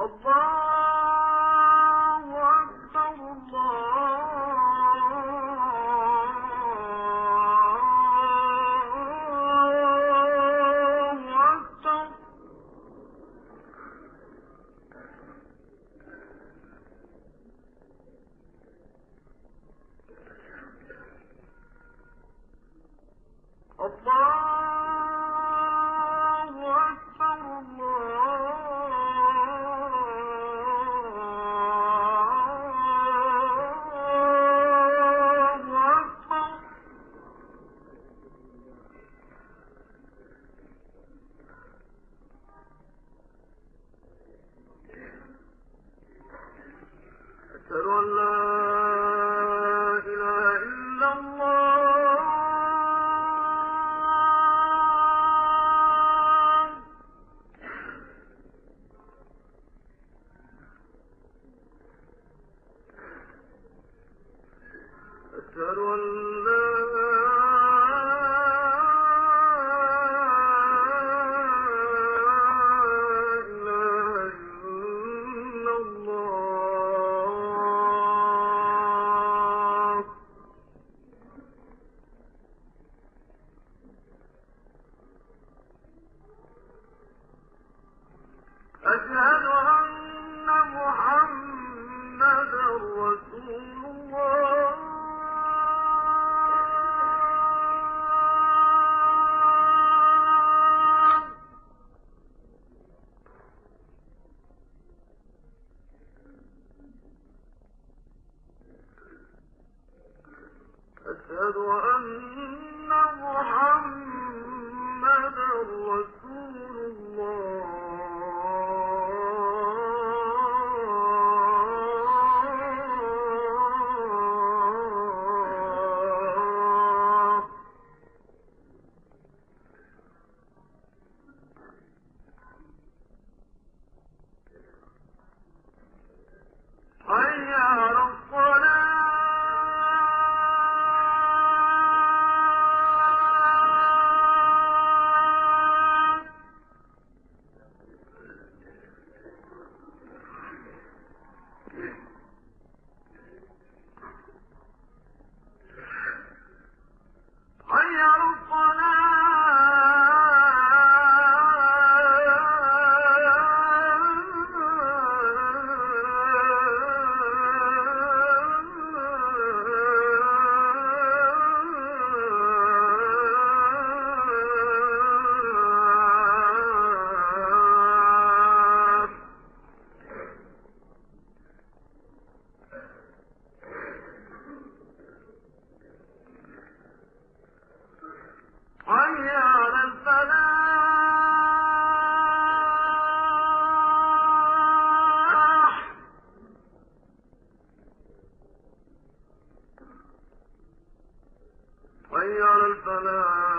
الله أَكْثَرُ حي على الفلاح.